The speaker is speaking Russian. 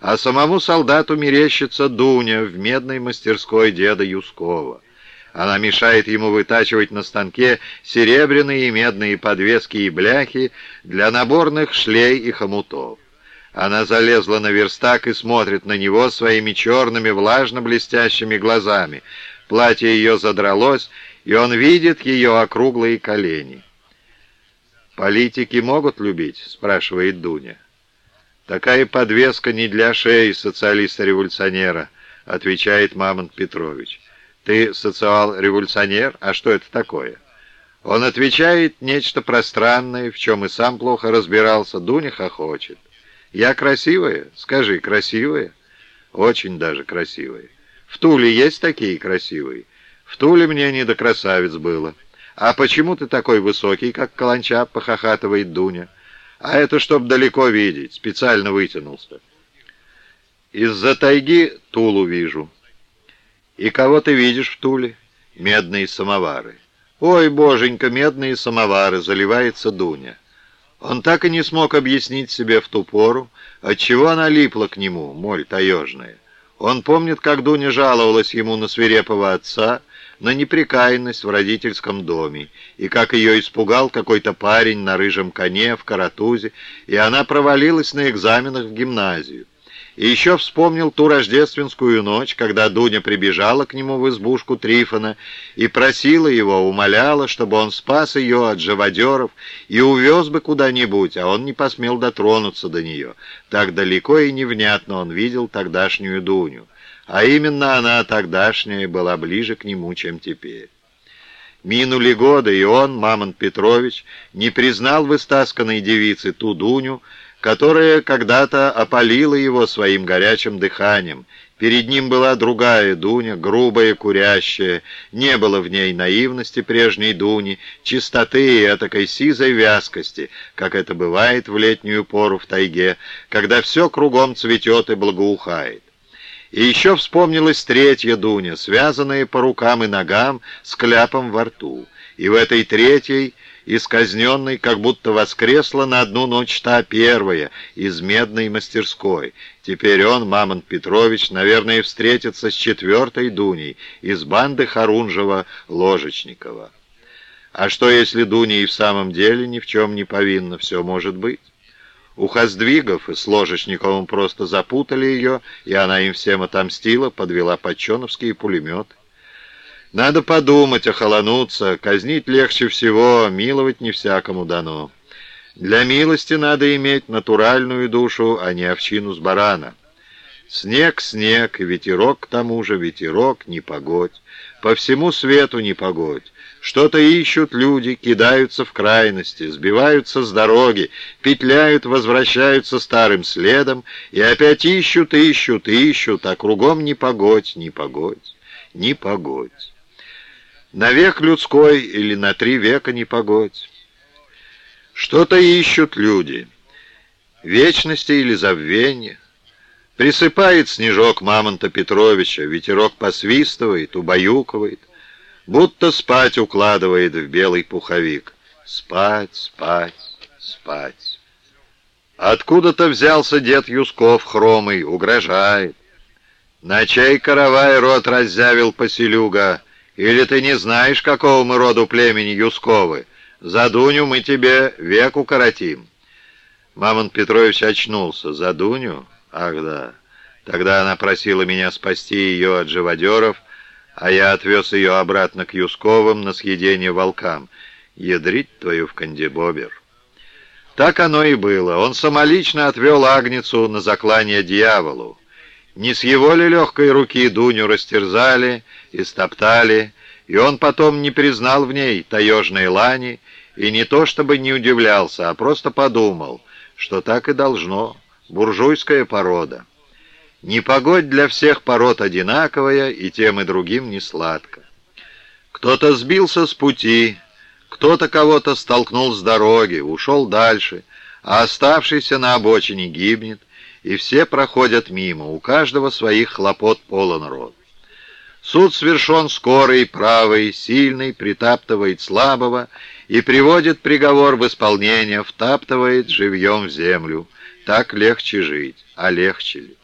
а самому солдату мерещится Дуня в медной мастерской деда Юскова. Она мешает ему вытачивать на станке серебряные и медные подвески и бляхи для наборных шлей и хомутов. Она залезла на верстак и смотрит на него своими черными влажно-блестящими глазами. Платье ее задралось, и он видит ее округлые колени. «Политики могут любить?» — спрашивает Дуня. «Такая подвеска не для шеи социалиста-революционера», — отвечает Мамонт Петрович. «Ты социал-революционер? А что это такое?» Он отвечает нечто пространное, в чем и сам плохо разбирался. Дуня хохочет. «Я красивая? Скажи, красивая?» «Очень даже красивая. В Туле есть такие красивые?» «В Туле мне не до красавиц было». «А почему ты такой высокий, как каланча?» — похохатывает Дуня. «А это чтоб далеко видеть. Специально вытянулся». «Из-за тайги Тулу вижу». «И кого ты видишь в Туле?» «Медные самовары». «Ой, боженька, медные самовары!» — заливается Дуня. Он так и не смог объяснить себе в ту пору, отчего она липла к нему, моль таежная. Он помнит, как Дуня жаловалась ему на свирепого отца, на неприкаянность в родительском доме, и как ее испугал какой-то парень на рыжем коне в каратузе, и она провалилась на экзаменах в гимназию. И еще вспомнил ту рождественскую ночь, когда Дуня прибежала к нему в избушку Трифона и просила его, умоляла, чтобы он спас ее от живодеров и увез бы куда-нибудь, а он не посмел дотронуться до нее. Так далеко и невнятно он видел тогдашнюю Дуню. А именно она тогдашняя была ближе к нему, чем теперь. Минули годы, и он, Мамонт Петрович, не признал в истасканной девице ту Дуню, которая когда-то опалила его своим горячим дыханием. Перед ним была другая Дуня, грубая, курящая. Не было в ней наивности прежней Дуни, чистоты и этакой сизой вязкости, как это бывает в летнюю пору в тайге, когда все кругом цветет и благоухает. И еще вспомнилась третья Дуня, связанная по рукам и ногам с кляпом во рту. И в этой третьей Исказненной, как будто воскресла на одну ночь та первая из медной мастерской. Теперь он, Мамонт Петрович, наверное, встретится с четвертой Дуней из банды Харунжева-Ложечникова. А что, если Дуня и в самом деле ни в чем не повинна? Все может быть. У Хоздвигов и с Ложечниковым просто запутали ее, и она им всем отомстила, подвела подченовские пулеметы. Надо подумать, охолонуться, казнить легче всего, миловать не всякому дано. Для милости надо иметь натуральную душу, а не овчину с барана. Снег, снег, ветерок к тому же, ветерок, не погодь. По всему свету не погодь. Что-то ищут люди, кидаются в крайности, сбиваются с дороги, петляют, возвращаются старым следом, и опять ищут, ищут, ищут, а кругом не погодь, не погодь, не погодь. На век людской или на три века не погодь. Что-то ищут люди. Вечности или забвения. Присыпает снежок Мамонта Петровича, ветерок посвистывает, убаюкивает, будто спать укладывает в белый пуховик. Спать, спать, спать. Откуда-то взялся дед Юсков хромый, угрожает. На чай каравай рот раззявил поселюга, или ты не знаешь, какого мы роду племени Юсковы? За Дуню мы тебе век укоротим». Мамонт Петрович очнулся. «За Дуню? Ах да. Тогда она просила меня спасти ее от живодеров, а я отвез ее обратно к Юсковым на съедение волкам. Ядрить твою в кандибобер». Так оно и было. Он самолично отвел Агницу на заклание дьяволу. Не с его ли легкой руки Дуню растерзали и стоптали, и он потом не признал в ней таежной лани, и не то чтобы не удивлялся, а просто подумал, что так и должно, буржуйская порода. Непогодь для всех пород одинаковая, и тем и другим не сладко. Кто-то сбился с пути, кто-то кого-то столкнул с дороги, ушел дальше, а оставшийся на обочине гибнет, и все проходят мимо, у каждого своих хлопот полон рот. Суд свершен скорый, правый, сильный, притаптывает слабого и приводит приговор в исполнение, втаптывает живьем в землю. Так легче жить, а легче ли?